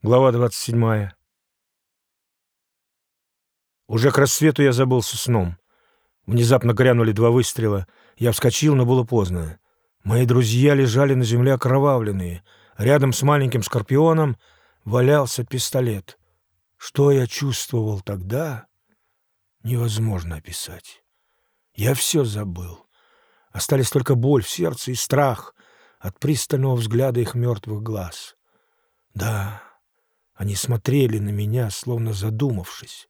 Глава 27. Уже к рассвету я забылся сном. Внезапно грянули два выстрела. Я вскочил, но было поздно. Мои друзья лежали на земле окровавленные. Рядом с маленьким скорпионом валялся пистолет. Что я чувствовал тогда, невозможно описать. Я все забыл. Остались только боль в сердце и страх от пристального взгляда их мертвых глаз. Да, они смотрели на меня, словно задумавшись,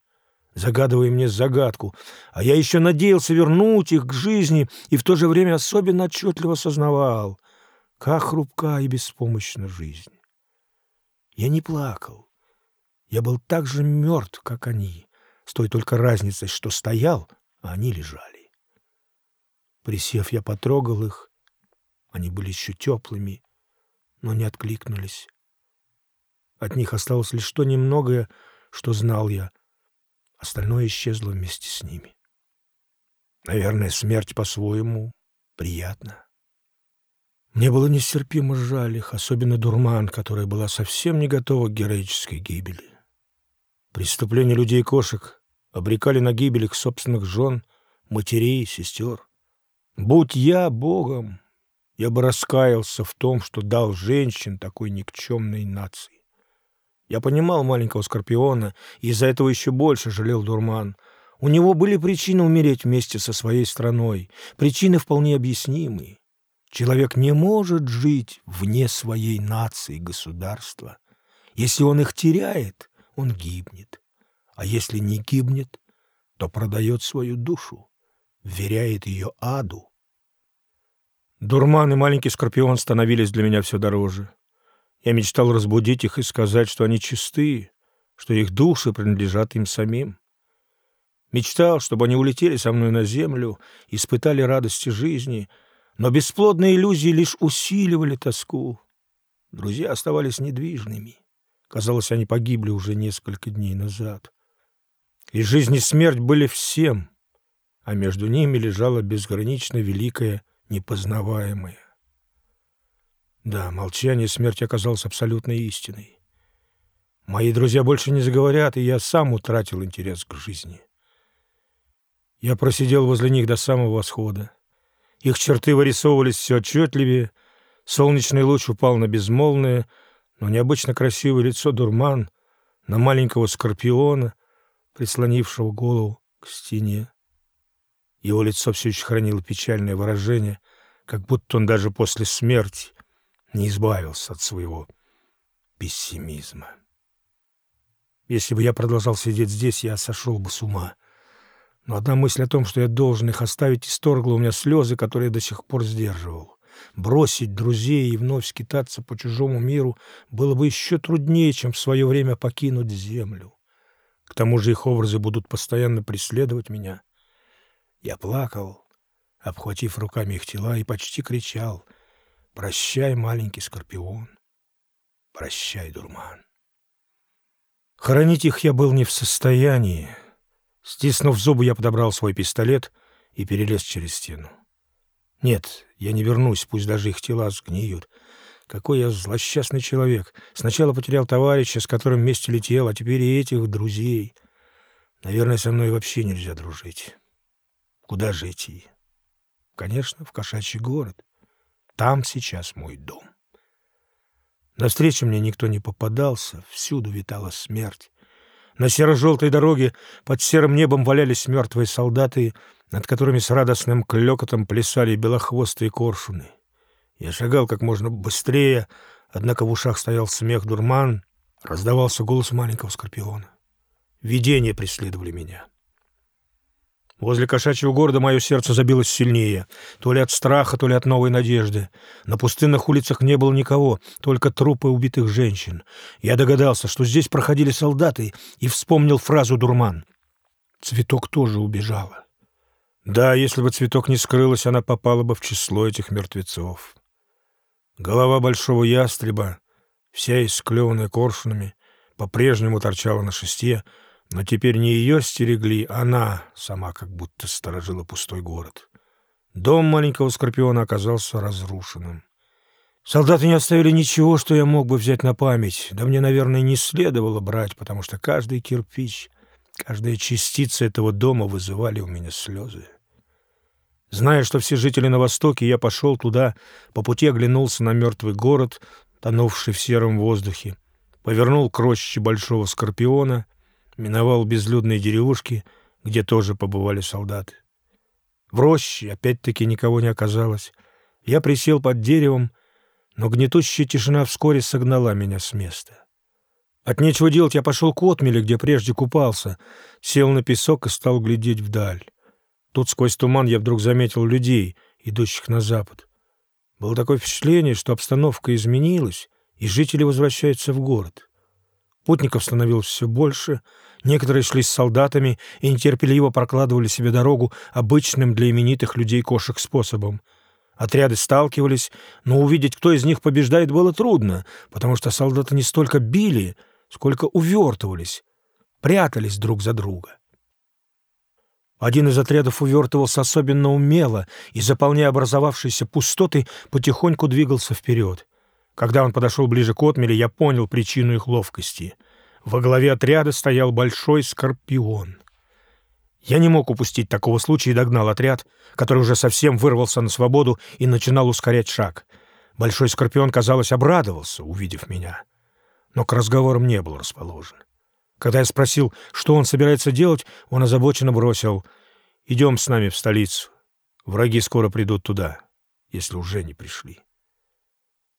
загадывая мне загадку, а я еще надеялся вернуть их к жизни и в то же время особенно отчетливо сознавал, как хрупка и беспомощна жизнь. Я не плакал. Я был так же мертв, как они, с той только разницей, что стоял, а они лежали. Присев, я потрогал их. Они были еще теплыми, но не откликнулись. От них осталось лишь то немногое, что знал я. Остальное исчезло вместе с ними. Наверное, смерть по-своему приятна. Мне было нестерпимо жаль их, особенно Дурман, которая была совсем не готова к героической гибели. Преступления людей и кошек обрекали на гибель их собственных жен, матерей сестер. Будь я Богом, я бы раскаялся в том, что дал женщин такой никчемной нации. Я понимал маленького Скорпиона, и из-за этого еще больше жалел Дурман. У него были причины умереть вместе со своей страной, причины вполне объяснимые. Человек не может жить вне своей нации государства. Если он их теряет, он гибнет. А если не гибнет, то продает свою душу, вверяет ее аду. Дурман и маленький Скорпион становились для меня все дороже. Я мечтал разбудить их и сказать, что они чистые, что их души принадлежат им самим. Мечтал, чтобы они улетели со мной на землю, испытали радости жизни, но бесплодные иллюзии лишь усиливали тоску. Друзья оставались недвижными. Казалось, они погибли уже несколько дней назад. И жизнь и смерть были всем, а между ними лежала безгранично великая, непознаваемая. Да, молчание смерти оказалось абсолютной истиной. Мои друзья больше не заговорят, и я сам утратил интерес к жизни. Я просидел возле них до самого восхода. Их черты вырисовывались все отчетливее, солнечный луч упал на безмолвное, но необычно красивое лицо дурман, на маленького скорпиона, прислонившего голову к стене. Его лицо все еще хранило печальное выражение, как будто он даже после смерти не избавился от своего пессимизма. Если бы я продолжал сидеть здесь, я сошел бы с ума. Но одна мысль о том, что я должен их оставить, исторгла у меня слезы, которые я до сих пор сдерживал. Бросить друзей и вновь скитаться по чужому миру было бы еще труднее, чем в свое время покинуть землю. К тому же их образы будут постоянно преследовать меня. Я плакал, обхватив руками их тела, и почти кричал — Прощай, маленький скорпион. Прощай, дурман. Хоронить их я был не в состоянии. Стиснув зубы, я подобрал свой пистолет и перелез через стену. Нет, я не вернусь, пусть даже их тела сгниют. Какой я злосчастный человек. Сначала потерял товарища, с которым вместе летел, а теперь и этих друзей. Наверное, со мной вообще нельзя дружить. Куда же идти? Конечно, в кошачий город. Там сейчас мой дом. Навстречу мне никто не попадался, всюду витала смерть. На серо-желтой дороге под серым небом валялись мертвые солдаты, над которыми с радостным клёкотом плясали белохвостые коршуны. Я шагал как можно быстрее, однако в ушах стоял смех дурман, раздавался голос маленького скорпиона. Видения преследовали меня. Возле кошачьего города мое сердце забилось сильнее, то ли от страха, то ли от новой надежды. На пустынных улицах не было никого, только трупы убитых женщин. Я догадался, что здесь проходили солдаты, и вспомнил фразу «дурман». Цветок тоже убежала. Да, если бы цветок не скрылась, она попала бы в число этих мертвецов. Голова большого ястреба, вся исклеванная коршунами, по-прежнему торчала на шесте, но теперь не ее стерегли, она сама как будто сторожила пустой город. Дом маленького скорпиона оказался разрушенным. Солдаты не оставили ничего, что я мог бы взять на память. Да мне, наверное, не следовало брать, потому что каждый кирпич, каждая частица этого дома вызывали у меня слезы. Зная, что все жители на Востоке, я пошел туда, по пути оглянулся на мертвый город, тонувший в сером воздухе, повернул к роще Большого Скорпиона, миновал безлюдные деревушки, где тоже побывали солдаты. В роще опять-таки никого не оказалось. Я присел под деревом, но гнетущая тишина вскоре согнала меня с места. От нечего делать я пошел к отмеле, где прежде купался, сел на песок и стал глядеть вдаль. Тут сквозь туман я вдруг заметил людей, идущих на запад. Было такое впечатление, что обстановка изменилась, и жители возвращаются в город. Путников становилось все больше, некоторые шли с солдатами и нетерпеливо прокладывали себе дорогу обычным для именитых людей кошек способом — Отряды сталкивались, но увидеть, кто из них побеждает, было трудно, потому что солдаты не столько били, сколько увертывались, прятались друг за друга. Один из отрядов увертывался особенно умело и, заполняя образовавшиеся пустоты, потихоньку двигался вперед. Когда он подошел ближе к отмели, я понял причину их ловкости. Во главе отряда стоял большой скорпион. Я не мог упустить такого случая и догнал отряд, который уже совсем вырвался на свободу и начинал ускорять шаг. Большой скорпион, казалось, обрадовался, увидев меня. Но к разговорам не был расположен. Когда я спросил, что он собирается делать, он озабоченно бросил «Идем с нами в столицу. Враги скоро придут туда, если уже не пришли».